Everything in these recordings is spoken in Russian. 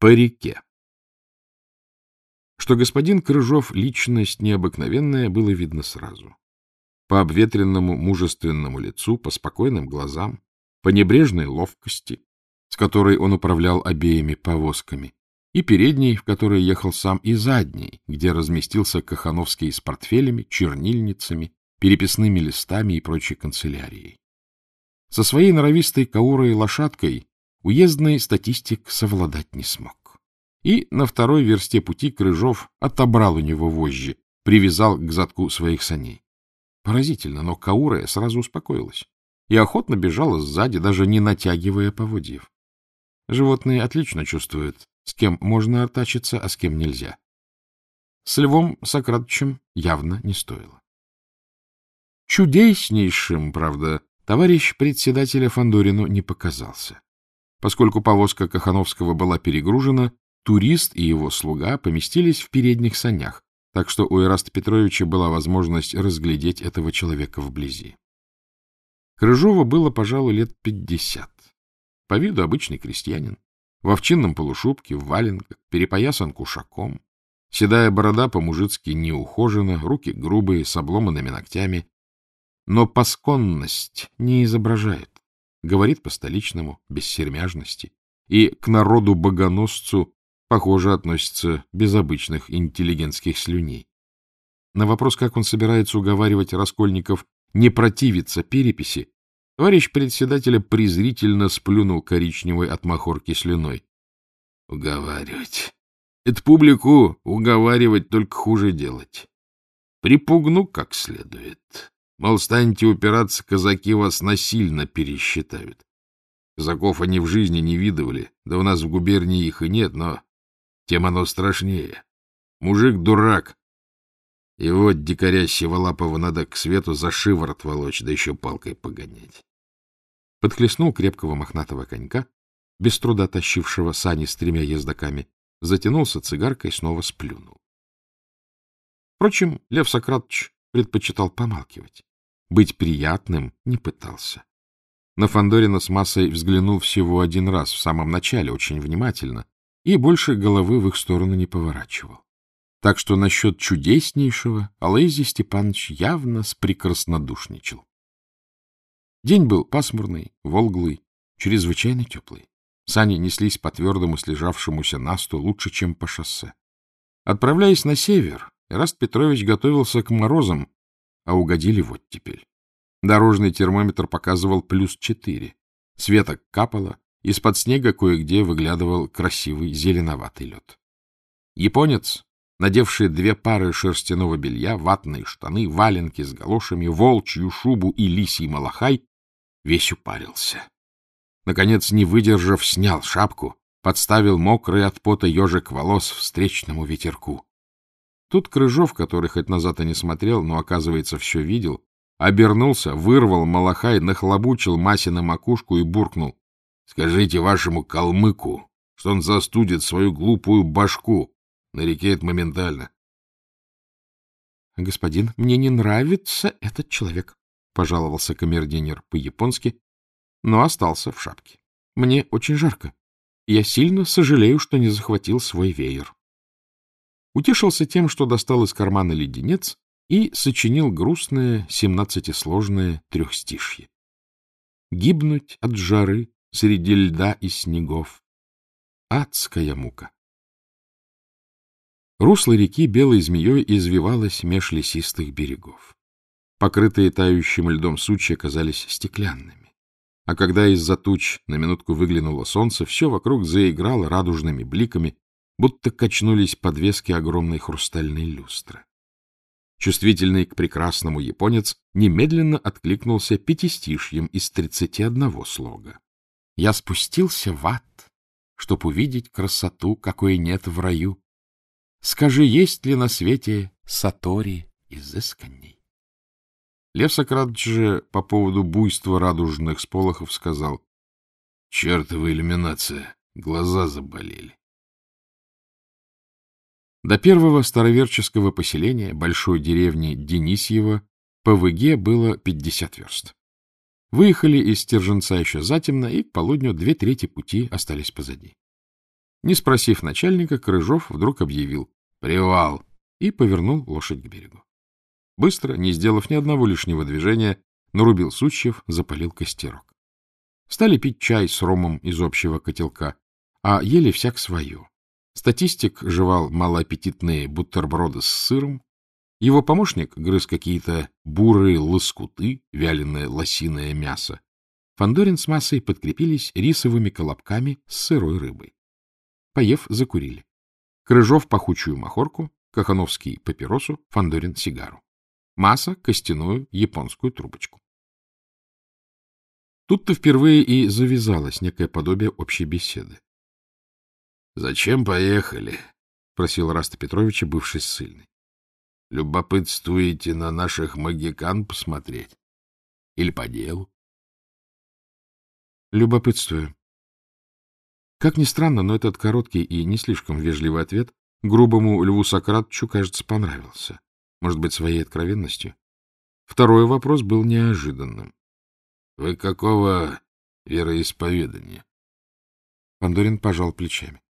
По реке. Что господин Крыжов — личность необыкновенная, было видно сразу. По обветренному мужественному лицу, по спокойным глазам, по небрежной ловкости, с которой он управлял обеими повозками, и передней, в которой ехал сам, и задней, где разместился Кахановский с портфелями, чернильницами, переписными листами и прочей канцелярией. Со своей норовистой каурой лошадкой уездный статистик совладать не смог. И на второй версте пути Крыжов отобрал у него вожжи, привязал к задку своих саней. Поразительно, но Каурая сразу успокоилась и охотно бежала сзади, даже не натягивая поводьев. Животные отлично чувствуют, с кем можно артачиться, а с кем нельзя. С Львом Сократовичем явно не стоило. Чудеснейшим, правда, товарищ председателя Фандорину не показался. Поскольку повозка Кахановского была перегружена, турист и его слуга поместились в передних санях, так что у Ираста Петровича была возможность разглядеть этого человека вблизи. Крыжова было, пожалуй, лет пятьдесят. По виду обычный крестьянин. В овчинном полушубке, в валенках, перепоясан кушаком. Седая борода по-мужицки неухожена, руки грубые, с обломанными ногтями. Но пасконность не изображает. Говорит по-столичному, без сермяжности. И к народу-богоносцу, похоже, относится без обычных интеллигентских слюней. На вопрос, как он собирается уговаривать раскольников не противиться переписи, Товарищ председателя презрительно сплюнул коричневой от махорки слюной. — Уговаривать. Это публику уговаривать только хуже делать. Припугну как следует. Мол, станете упираться, казаки вас насильно пересчитают. Казаков они в жизни не видывали, да у нас в губернии их и нет, но тем оно страшнее. Мужик дурак. И вот дикаря Сиволапова надо к свету за шиворот волочь, да еще палкой погонять подхлестнул крепкого мохнатого конька, без труда тащившего сани с тремя ездаками, затянулся цигаркой снова сплюнул. Впрочем, Лев Сократович предпочитал помалкивать. Быть приятным не пытался. На Фандорина с массой взглянул всего один раз, в самом начале, очень внимательно, и больше головы в их сторону не поворачивал. Так что насчет чудеснейшего Алэйзи Степанович явно спрекраснодушничал. День был пасмурный, волглый, чрезвычайно теплый. Сани неслись по твердому слежавшемуся насту лучше, чем по шоссе. Отправляясь на север, Ираст Петрович готовился к морозам, а угодили вот теперь. Дорожный термометр показывал плюс четыре. Светок капало, из-под снега кое-где выглядывал красивый зеленоватый лед. Японец, надевший две пары шерстяного белья, ватные штаны, валенки с галошами, волчью шубу и лисий малахай, весь упарился. Наконец, не выдержав, снял шапку, подставил мокрый от пота ежик волос встречному ветерку. Тут Крыжов, который хоть назад и не смотрел, но, оказывается, все видел, обернулся, вырвал малахай, нахлобучил Масе на макушку и буркнул. — Скажите вашему калмыку, что он застудит свою глупую башку. Нарекает моментально. — Господин, мне не нравится этот человек, пожаловался камердинер по-японски, но остался в шапке. Мне очень жарко. Я сильно сожалею, что не захватил свой веер. Утешился тем, что достал из кармана леденец и сочинил грустное семнадцатисложное трехстишье. Гибнуть от жары среди льда и снегов. Адская мука. Русло реки белой змеей извивалось меж лесистых берегов. Покрытые тающим льдом сучья казались стеклянными. А когда из-за туч на минутку выглянуло солнце, все вокруг заиграло радужными бликами, будто качнулись подвески огромной хрустальной люстры. Чувствительный к прекрасному японец немедленно откликнулся пятистишьем из тридцати одного слога. «Я спустился в ад, чтоб увидеть красоту, какой нет в раю. Скажи, есть ли на свете сатори изысканней?» Лев Сократович же по поводу буйства радужных сполохов сказал, — Чертова иллюминация, глаза заболели. До первого староверческого поселения большой деревни Денисьева по ВГ было 50 верст. Выехали из Стерженца еще затемно, и к полудню две трети пути остались позади. Не спросив начальника, Крыжов вдруг объявил «Привал!» и повернул лошадь к берегу. Быстро, не сделав ни одного лишнего движения, нарубил сучьев, запалил костерок. Стали пить чай с ромом из общего котелка, а ели всяк свое. Статистик жевал малоаппетитные бутерброды с сыром, его помощник грыз какие-то бурые лоскуты, вяленое лосиное мясо. Фандорин с массой подкрепились рисовыми колобками с сырой рыбой. Поев, закурили. Крыжов — пахучую махорку, Кахановский — папиросу, Фандорин сигару. Масса — костяную японскую трубочку. Тут-то впервые и завязалось некое подобие общей беседы. — Зачем поехали? — просил Раста Петровича, бывший ссыльный. — Любопытствуете на наших магикан посмотреть? Или по делу? — Любопытствую. Как ни странно, но этот короткий и не слишком вежливый ответ грубому Льву Сократчу, кажется, понравился. Может быть, своей откровенностью. Второй вопрос был неожиданным. — Вы какого вероисповедания? Пандорин пожал плечами. —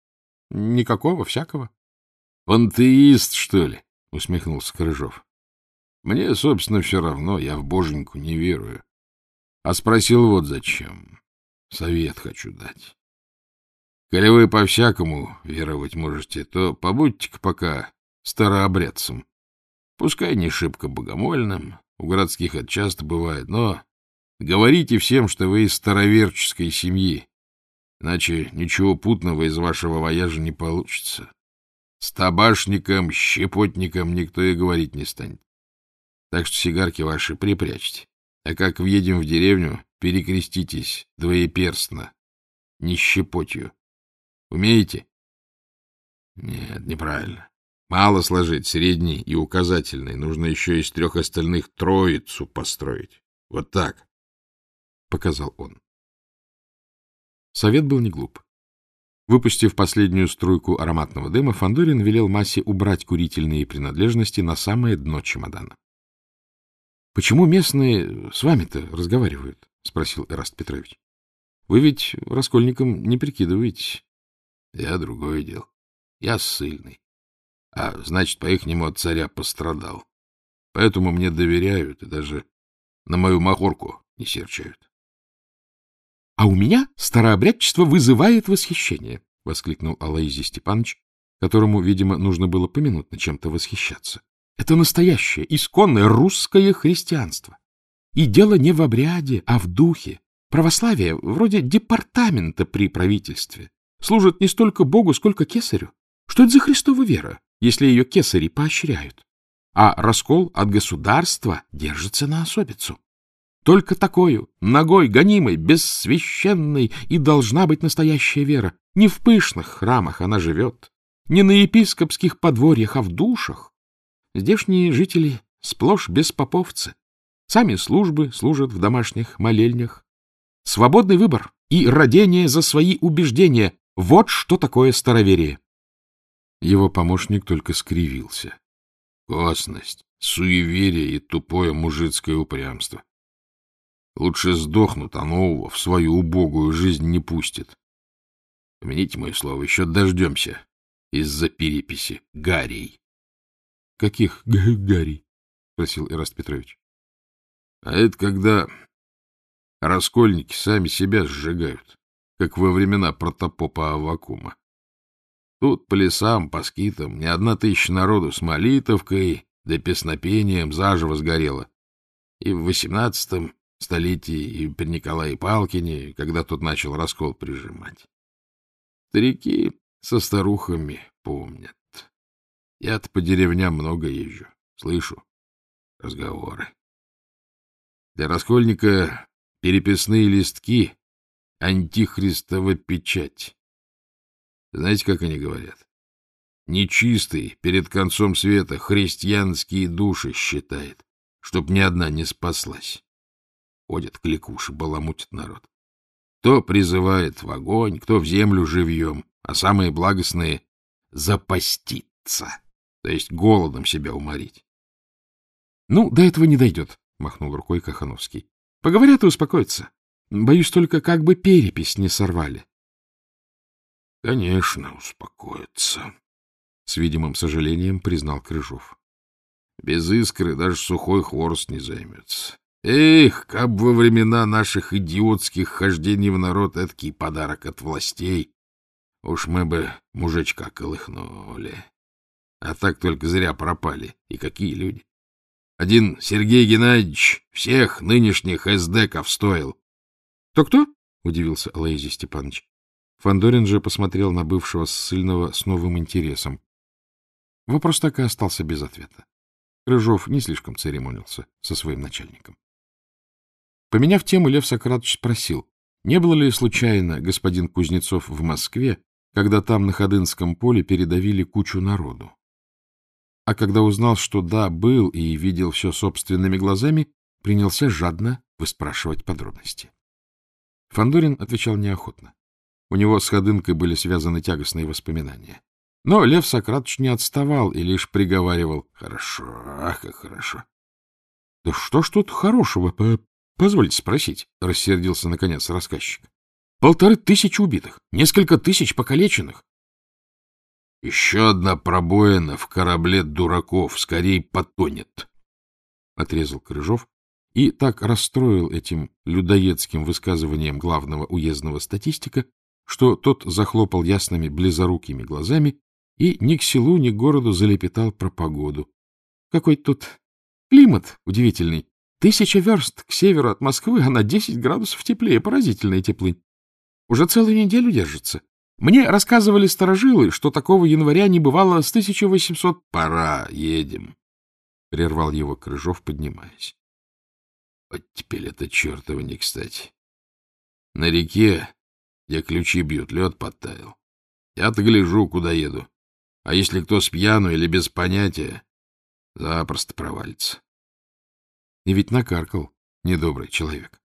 Никакого, всякого. — Пантеист, что ли? — усмехнулся Крыжов. — Мне, собственно, все равно, я в боженьку не верую. А спросил вот зачем. Совет хочу дать. Коли вы по-всякому веровать можете, то побудьте-ка пока старообрядцем. Пускай не шибко богомольным, у городских это часто бывает, но Говорите всем, что вы из староверческой семьи, иначе ничего путного из вашего вояжа не получится. С табашником, щепотником никто и говорить не станет. Так что сигарки ваши припрячьте. А как въедем в деревню, перекреститесь двоеперстно, не щепотью. Умеете? Нет, неправильно. Мало сложить средний и указательный. Нужно еще из трех остальных троицу построить. Вот так показал он. Совет был не глуп. Выпустив последнюю струйку ароматного дыма, Фандорин велел Массе убрать курительные принадлежности на самое дно чемодана. — Почему местные с вами-то разговаривают? — спросил Эраст Петрович. — Вы ведь раскольником не прикидываетесь. — Я другое дело. Я ссыльный. А значит, по-ихнему от царя пострадал. Поэтому мне доверяют и даже на мою махорку не серчают. — А у меня старообрядчество вызывает восхищение! — воскликнул Алаизий Степанович, которому, видимо, нужно было поминутно чем-то восхищаться. — Это настоящее, исконное русское христианство. И дело не в обряде, а в духе. Православие, вроде департамента при правительстве, служит не столько Богу, сколько кесарю. Что это за Христова вера, если ее кесари поощряют? А раскол от государства держится на особицу. Только такою, ногой гонимой, бессвященной и должна быть настоящая вера. Не в пышных храмах она живет, не на епископских подворьях, а в душах. Здешние жители сплошь беспоповцы. Сами службы служат в домашних молельнях. Свободный выбор и родение за свои убеждения — вот что такое староверие. Его помощник только скривился. Косность, суеверие и тупое мужицкое упрямство. Лучше сдохнут, а нового в свою убогую жизнь не пустит. Помяните мое слово, еще дождемся из-за переписи Гарей. — Каких Гарей? — спросил Ираст Петрович. — А это когда раскольники сами себя сжигают, как во времена протопопа Авакума. Тут по лесам, по скитам не одна тысяча народу с молитовкой да песнопением заживо сгорела. И в восемнадцатом столетии и при Николае Палкине, когда тот начал раскол прижимать. Старики со старухами помнят. Я-то по деревням много езжу, слышу разговоры. Для раскольника переписные листки — антихристова печать. Знаете, как они говорят? Нечистый перед концом света христианские души считает, чтоб ни одна не спаслась. Ходят кликуши, баламутят народ. Кто призывает в огонь, кто в землю живьем, а самые благостные — запаститься, то есть голодом себя уморить. — Ну, до этого не дойдет, — махнул рукой Кахановский. — Поговорят и успокоятся. Боюсь только, как бы перепись не сорвали. — Конечно, успокоится, — с видимым сожалением признал Крыжов. — Без искры даже сухой хворост не займется. Эх, как во времена наших идиотских хождений в народ эдакий подарок от властей. Уж мы бы мужичка колыхнули. А так только зря пропали. И какие люди. Один Сергей Геннадьевич всех нынешних эсдеков стоил. Кто — Кто-кто? — удивился Алаизий Степанович. Фандорин же посмотрел на бывшего ссыльного с новым интересом. Вопрос так и остался без ответа. Рыжов не слишком церемонился со своим начальником. Поменяв тему, Лев Сократович спросил, не было ли случайно господин Кузнецов в Москве, когда там на Ходынском поле передавили кучу народу? А когда узнал, что да, был и видел все собственными глазами, принялся жадно выспрашивать подробности. Фандорин отвечал неохотно. У него с Ходынкой были связаны тягостные воспоминания. Но Лев Сократович не отставал и лишь приговаривал «Хорошо, ах, как хорошо». — Да что ж тут хорошего, позвольте спросить, — рассердился наконец рассказчик. — Полторы тысячи убитых, несколько тысяч покалеченных. — Еще одна пробоина в корабле дураков скорее потонет, — отрезал Крыжов и так расстроил этим людоедским высказыванием главного уездного статистика, что тот захлопал ясными близорукими глазами и ни к селу, ни к городу залепетал про погоду. Какой тут климат удивительный. Тысяча верст к северу от Москвы, а на десять градусов теплее. Поразительные теплы. Уже целую неделю держится. Мне рассказывали сторожилы, что такого января не бывало с 1800... — Пора, едем, — прервал его Крыжов, поднимаясь. Вот теперь это чертово не кстати. На реке, где ключи бьют, лед подтаял. Я-то гляжу, куда еду. А если кто с пьяну или без понятия, запросто провалится. И ведь накаркал недобрый человек.